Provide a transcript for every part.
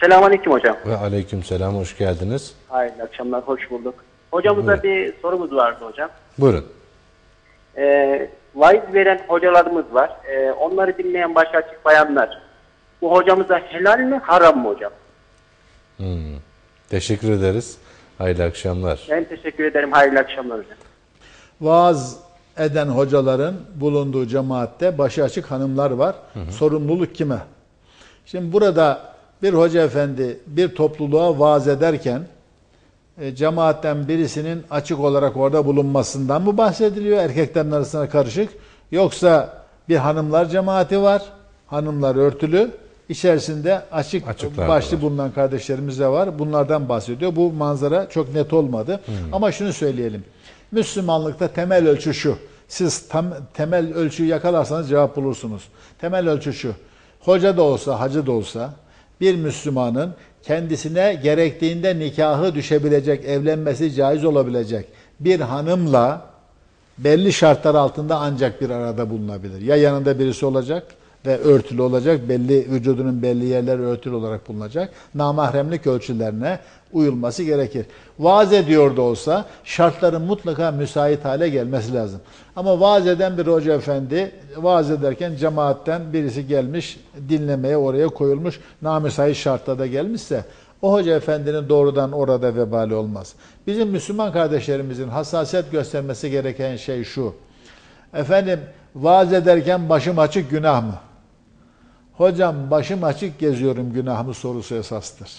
Selamünaleyküm hocam. Ve aleyküm selam, hoş geldiniz. Hayırlı akşamlar, hoş bulduk. Hocamıza bir sorumuz vardı hocam. Buyurun. Ee, vaiz veren hocalarımız var. Ee, onları dinleyen baş açık bayanlar. Bu hocamıza helal mi, haram mı hocam? Teşekkür ederiz. Hayırlı akşamlar. Ben teşekkür ederim. Hayırlı akşamlar hocam. Vaaz eden hocaların bulunduğu cemaatte başı açık hanımlar var. Sorumluluk kime? Şimdi burada bir hoca efendi bir topluluğa vaaz ederken e, cemaatten birisinin açık olarak orada bulunmasından mı bahsediliyor? Erkeklerin arasına karışık. Yoksa bir hanımlar cemaati var hanımlar örtülü. İçerisinde açık Açıklar başlı var. bulunan kardeşlerimiz de var. Bunlardan bahsediyor. Bu manzara çok net olmadı. Ama şunu söyleyelim. Müslümanlıkta temel ölçü şu. Siz tam, temel ölçüyü yakalarsanız cevap bulursunuz. Temel ölçü şu. Hoca da olsa hacı da olsa bir Müslümanın kendisine gerektiğinde nikahı düşebilecek, evlenmesi caiz olabilecek bir hanımla belli şartlar altında ancak bir arada bulunabilir. Ya yanında birisi olacak ve örtülü olacak, belli vücudunun belli yerleri örtülü olarak bulunacak. Namahremlik ölçülerine uyulması gerekir. Vaaz ediyor da olsa şartların mutlaka müsait hale gelmesi lazım. Ama vaaz eden bir hoca efendi vaaz ederken cemaatten birisi gelmiş dinlemeye oraya koyulmuş namüsait şartlarda gelmişse o hoca efendinin doğrudan orada vebali olmaz. Bizim Müslüman kardeşlerimizin hassasiyet göstermesi gereken şey şu. Efendim vaaz ederken başım açık günah mı? Hocam başım açık geziyorum günah mı sorusu esastır.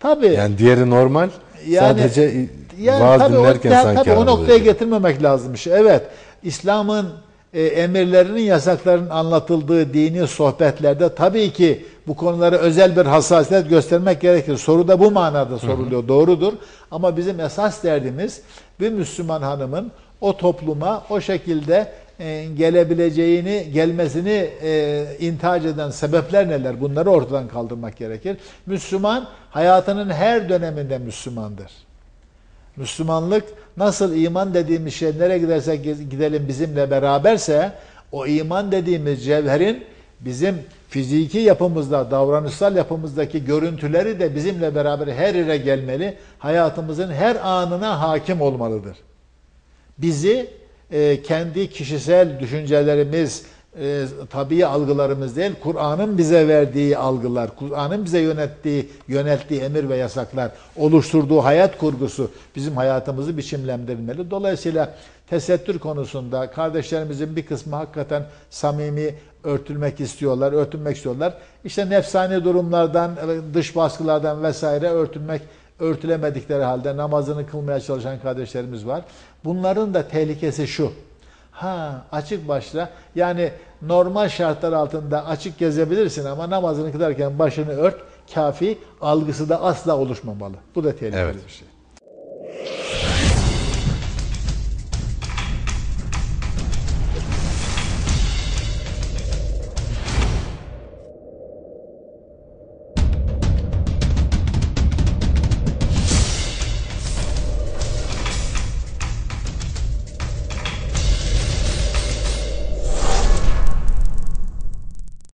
Tabii. Yani diğeri normal. Yani- sadece Yani vaaz tabii o, dinlerken ya, sanki tabii o noktaya şey. getirmemek lazımmış. Evet, İslam'ın e, emirlerinin, yasaklarının anlatıldığı dini sohbetlerde tabii ki bu konulara özel bir hassasiyet göstermek gerekir. Soru da bu manada soruluyor, doğrudur. Ama bizim esas derdimiz bir Müslüman hanımın o topluma o şekilde gelebileceğini, gelmesini e, intihac eden sebepler neler? Bunları ortadan kaldırmak gerekir. Müslüman hayatının her döneminde Müslümandır. Müslümanlık nasıl iman dediğimiz şey nereye gidersek gidelim bizimle beraberse o iman dediğimiz cevherin bizim fiziki yapımızda, davranışsal yapımızdaki görüntüleri de bizimle beraber her yere gelmeli. Hayatımızın her anına hakim olmalıdır. Bizi e, kendi kişisel düşüncelerimiz, e, tabii algılarımız değil, Kur'an'ın bize verdiği algılar, Kur'an'ın bize yönettiği, yönelttiği emir ve yasaklar, oluşturduğu hayat kurgusu bizim hayatımızı biçimlendirmeli. Dolayısıyla tesettür konusunda kardeşlerimizin bir kısmı hakikaten samimi örtülmek istiyorlar, örtünmek istiyorlar. İşte nefsani durumlardan, dış baskılardan vesaire örtülmek örtülemedikleri halde namazını kılmaya çalışan kardeşlerimiz var. Bunların da tehlikesi şu. Ha açık başla yani normal şartlar altında açık gezebilirsin ama namazını kılarken başını ört kafi algısı da asla oluşmamalı. Bu da tehlikeli Evet. bir şey.